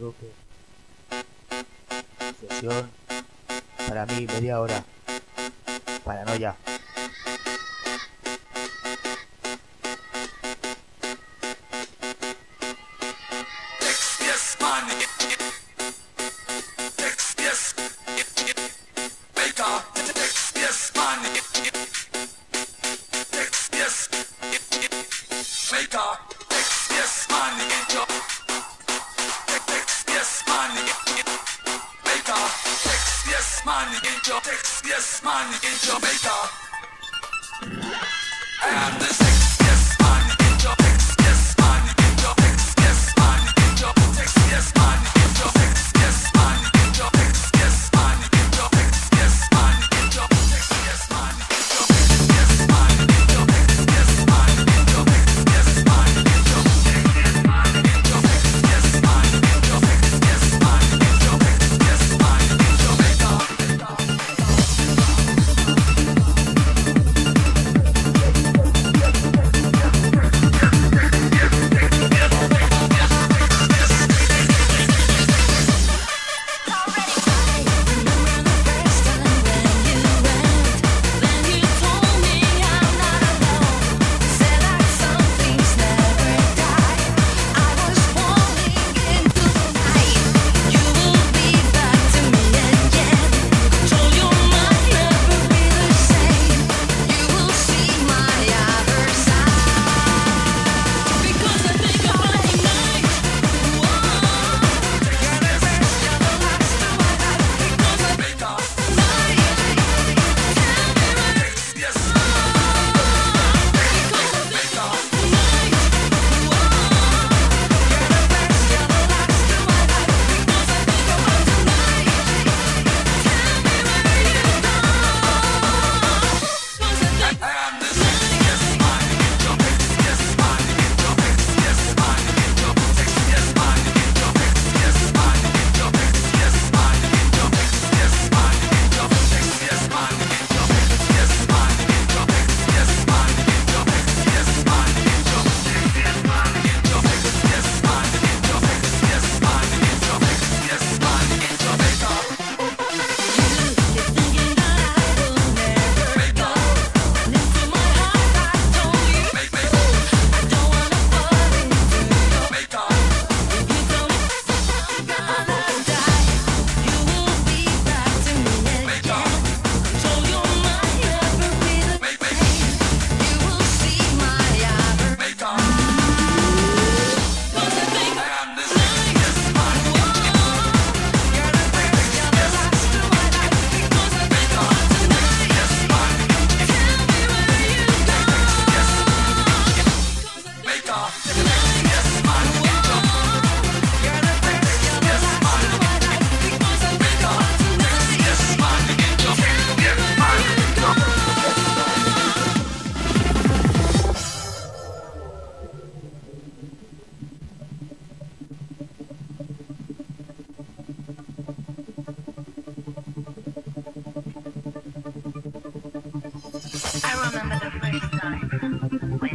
Roque. Sesión. Para mí, media hora. Paranoia. Wait a second.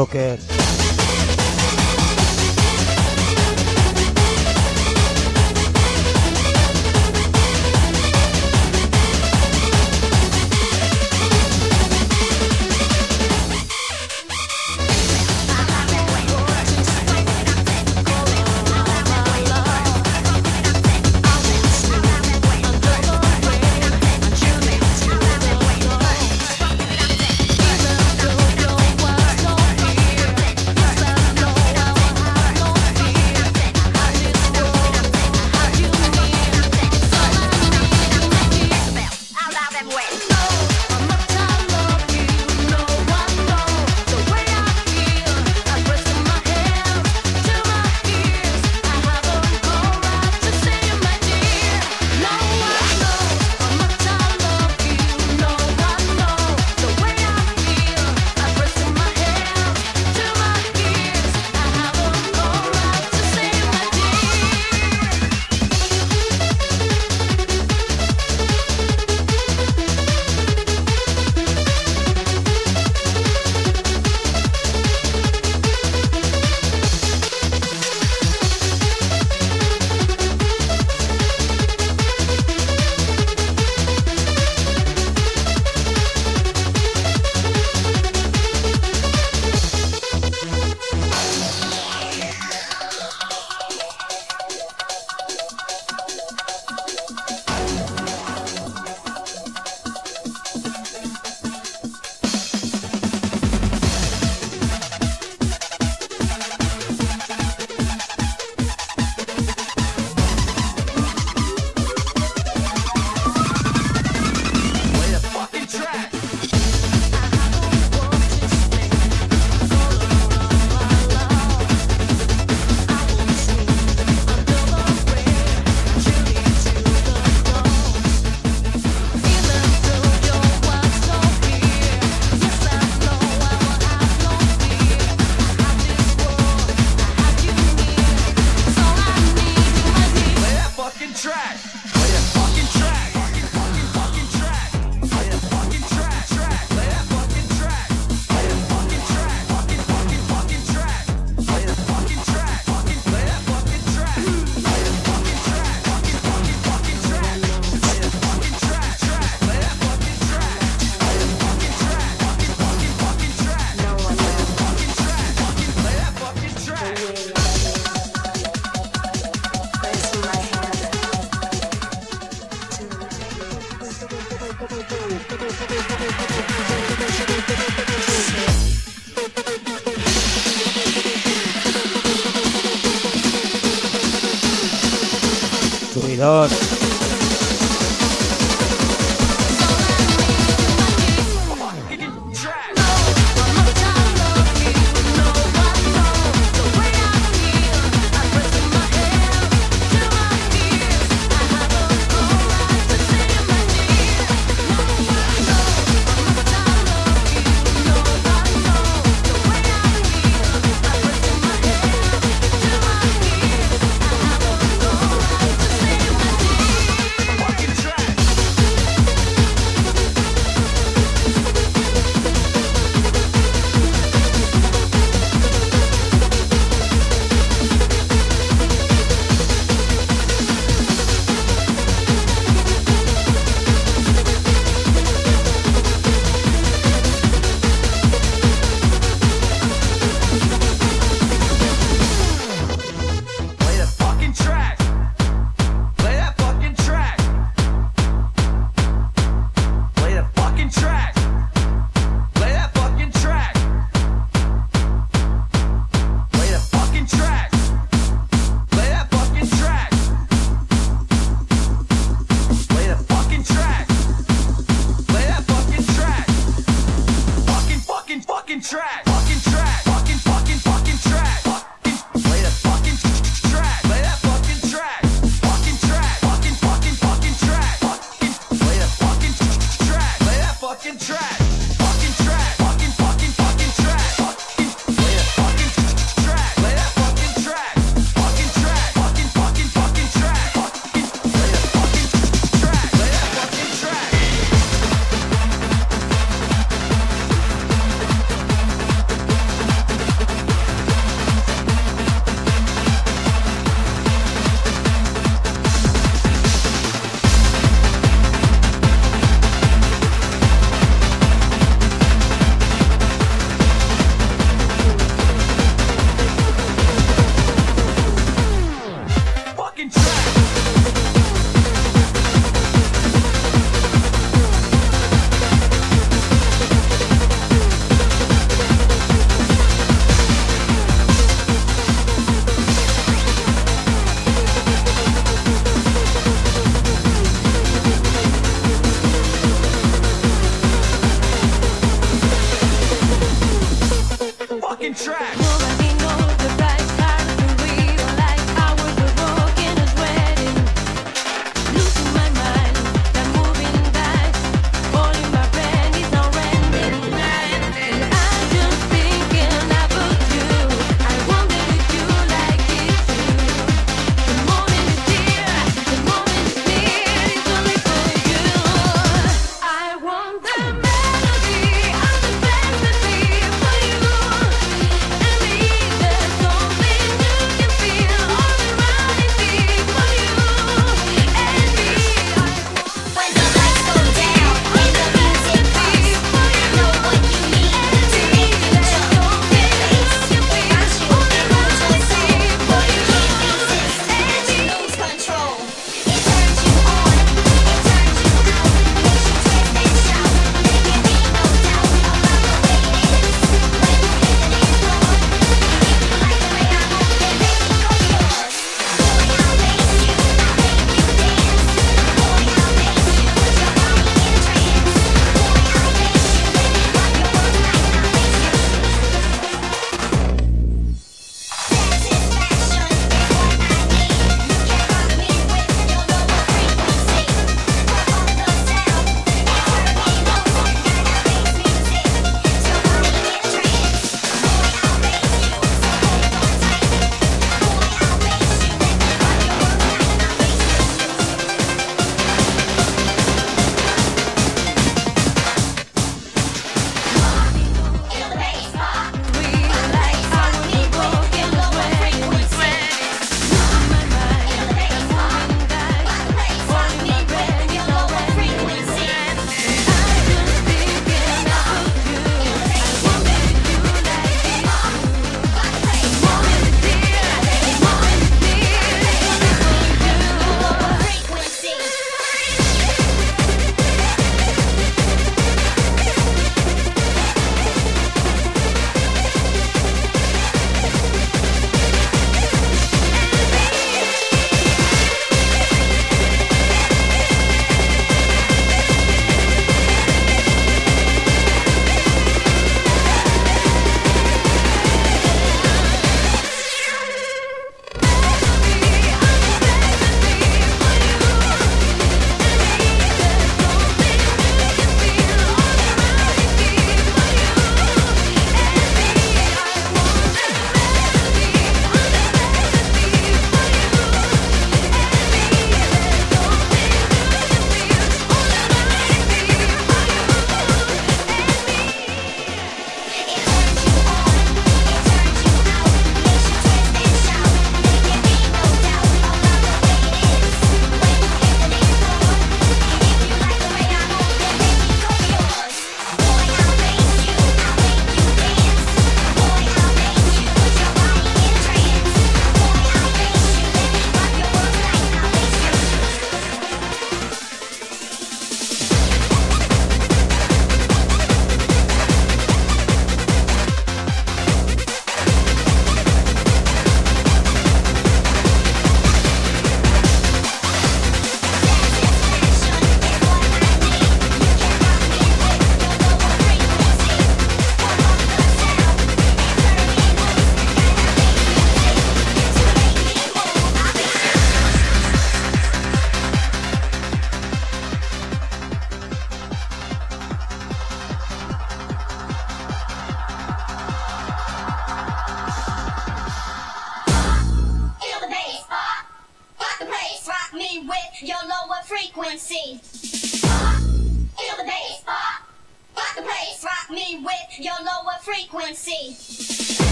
Rocker.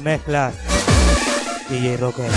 Mezclas. DJ Rocker.